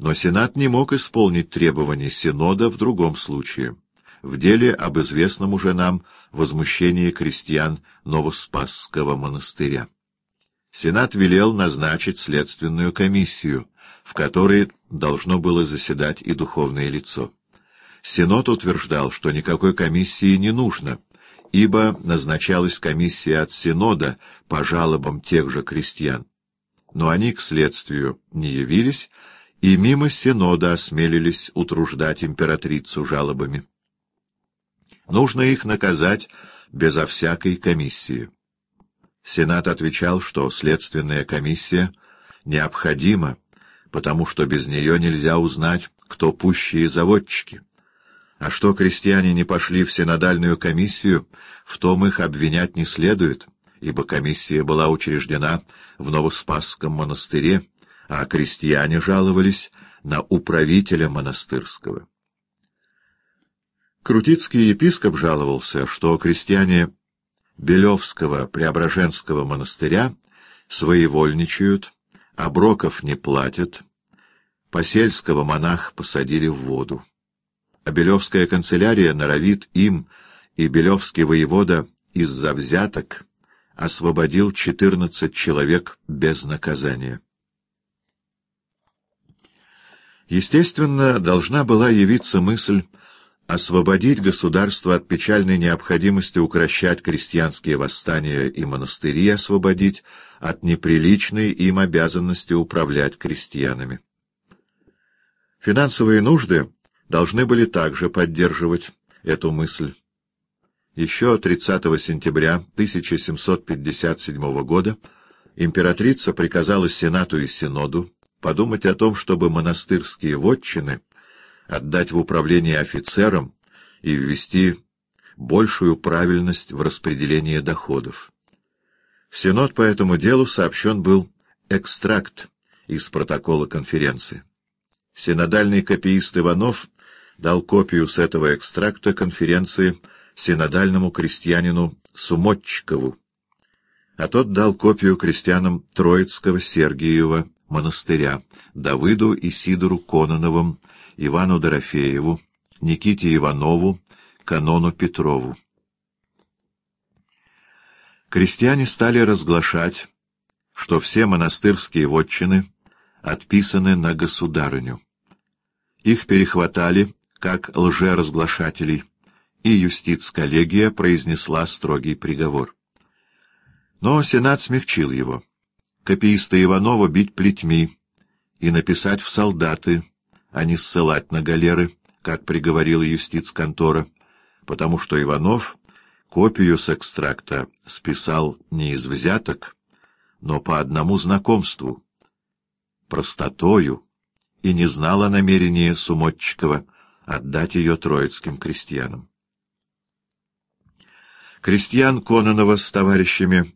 Но Сенат не мог исполнить требования Синода в другом случае, в деле об известном уже нам возмущении крестьян Новоспасского монастыря. Сенат велел назначить следственную комиссию, в которой должно было заседать и духовное лицо. Синод утверждал, что никакой комиссии не нужно, ибо назначалась комиссия от Синода по жалобам тех же крестьян. Но они к следствию не явились, и мимо Синода осмелились утруждать императрицу жалобами. Нужно их наказать безо всякой комиссии. Сенат отвечал, что следственная комиссия необходима, потому что без нее нельзя узнать, кто пущие заводчики. А что крестьяне не пошли в синодальную комиссию, в том их обвинять не следует, ибо комиссия была учреждена в Новоспасском монастыре, а крестьяне жаловались на управителя монастырского. Крутицкий епископ жаловался, что крестьяне Белевского Преображенского монастыря своевольничают, оброков не платят, посельского монах посадили в воду. А Белевская канцелярия норовит им, и Белевский воевода из-за взяток освободил четырнадцать человек без наказания. Естественно, должна была явиться мысль освободить государство от печальной необходимости укращать крестьянские восстания и монастыри освободить от неприличной им обязанности управлять крестьянами. Финансовые нужды должны были также поддерживать эту мысль. Еще 30 сентября 1757 года императрица приказала Сенату и Синоду подумать о том, чтобы монастырские вотчины отдать в управление офицерам и ввести большую правильность в распределении доходов. В Синод по этому делу сообщен был экстракт из протокола конференции. Синодальный копиист Иванов дал копию с этого экстракта конференции синодальному крестьянину Сумотчикову, а тот дал копию крестьянам Троицкого Сергиева монастыря Давыду и Сидору Кононовым Ивану Дорофееву, Никите Иванову, Канону Петрову. Крестьяне стали разглашать, что все монастырские вотчины отписаны на государыню. Их перехватали как лжеразглашателей, и юстиц-коллегия произнесла строгий приговор. Но Сенат смягчил его. Копииста Иванова бить плетьми и написать в солдаты а не ссылать на галеры, как приговорила юстиц-контора, потому что Иванов копию с экстракта списал не из взяток, но по одному знакомству, простотою, и не знал о намерении Сумотчикова отдать ее троицким крестьянам. Крестьян Кононова с товарищами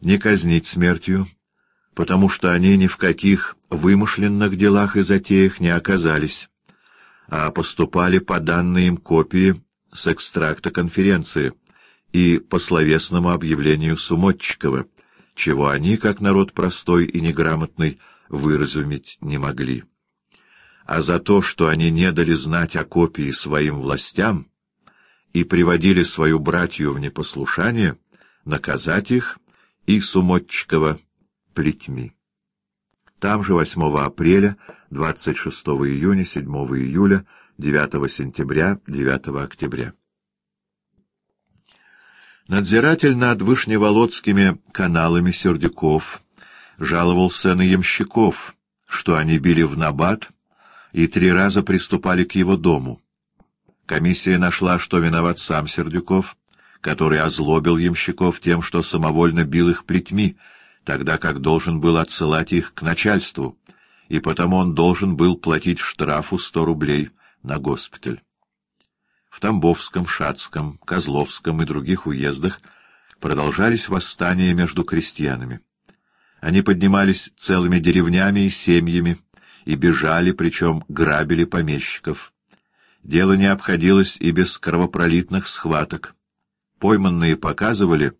не казнить смертью, потому что они ни в каких вымышленных делах и затеях не оказались, а поступали по данной им копии с экстракта конференции и по словесному объявлению Сумотчикова, чего они, как народ простой и неграмотный, выразумить не могли. А за то, что они не дали знать о копии своим властям и приводили свою братью в непослушание, наказать их и Сумотчикова плетьми. Там же 8 апреля, 26 июня, 7 июля, 9 сентября, 9 октября. Надзиратель над Вышневолодскими каналами Сердюков жаловался на ямщиков, что они били в набат и три раза приступали к его дому. Комиссия нашла, что виноват сам Сердюков, который озлобил ямщиков тем, что самовольно бил их плетьми, тогда как должен был отсылать их к начальству, и потому он должен был платить штрафу сто рублей на госпиталь. В Тамбовском, Шацком, Козловском и других уездах продолжались восстания между крестьянами. Они поднимались целыми деревнями и семьями и бежали, причем грабили помещиков. Дело не обходилось и без кровопролитных схваток. Пойманные показывали,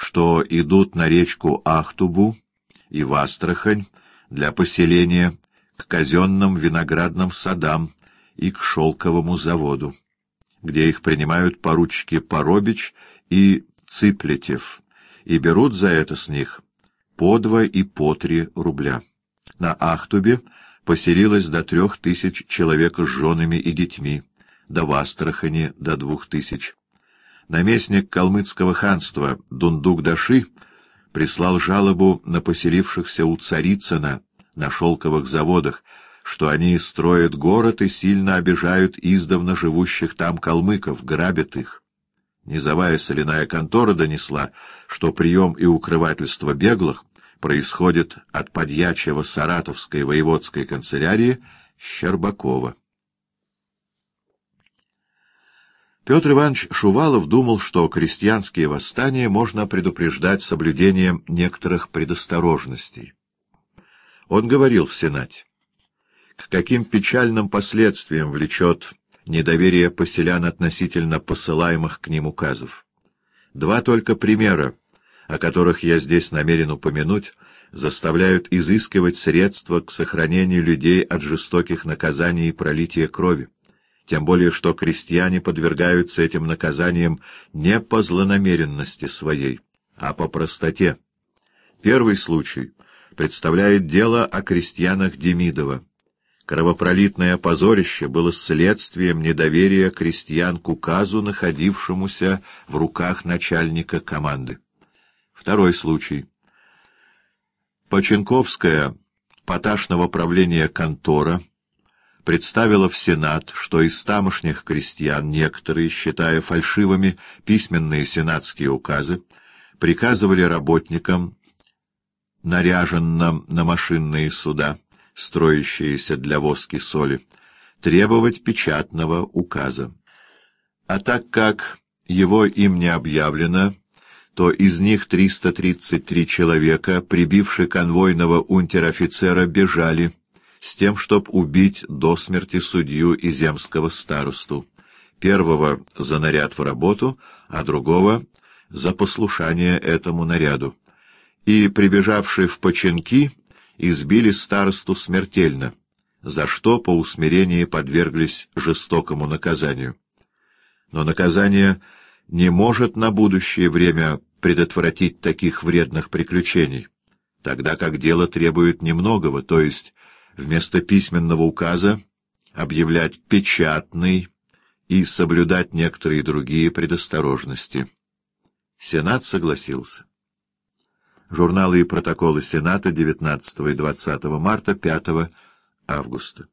что идут на речку Ахтубу и в Астрахань для поселения к казенным виноградным садам и к шелковому заводу, где их принимают поручики Поробич и Циплетев, и берут за это с них по два и по три рубля. На Ахтубе поселилось до трех тысяч человек с женами и детьми, до в Астрахани до двух тысяч. Наместник калмыцкого ханства Дундук-Даши прислал жалобу на поселившихся у Царицына на шелковых заводах, что они строят город и сильно обижают издавна живущих там калмыков, грабят их. Низовая соляная контора донесла, что прием и укрывательство беглых происходит от подьячего Саратовской воеводской канцелярии Щербакова. Петр Иванович Шувалов думал, что крестьянские восстания можно предупреждать соблюдением некоторых предосторожностей. Он говорил в Сенате, к каким печальным последствиям влечет недоверие поселян относительно посылаемых к ним указов. Два только примера, о которых я здесь намерен упомянуть, заставляют изыскивать средства к сохранению людей от жестоких наказаний и пролития крови тем более что крестьяне подвергаются этим наказаниям не по злонамеренности своей, а по простоте. Первый случай представляет дело о крестьянах Демидова. Кровопролитное позорище было следствием недоверия крестьян к указу, находившемуся в руках начальника команды. Второй случай. Поченковская поташного правления контора представила в Сенат, что из тамошних крестьян некоторые, считая фальшивыми письменные сенатские указы, приказывали работникам, наряженным на машинные суда, строящиеся для воски соли, требовать печатного указа. А так как его им не объявлено, то из них 333 человека, прибившие конвойного унтер-офицера, бежали, с тем, чтоб убить до смерти судью и земского старосту, первого за наряд в работу, а другого за послушание этому наряду, и, прибежавшие в починки, избили старосту смертельно, за что по усмирении подверглись жестокому наказанию. Но наказание не может на будущее время предотвратить таких вредных приключений, тогда как дело требует немногого, то есть вместо письменного указа объявлять печатный и соблюдать некоторые другие предосторожности. Сенат согласился. Журналы и протоколы Сената 19 и 20 марта 5 августа.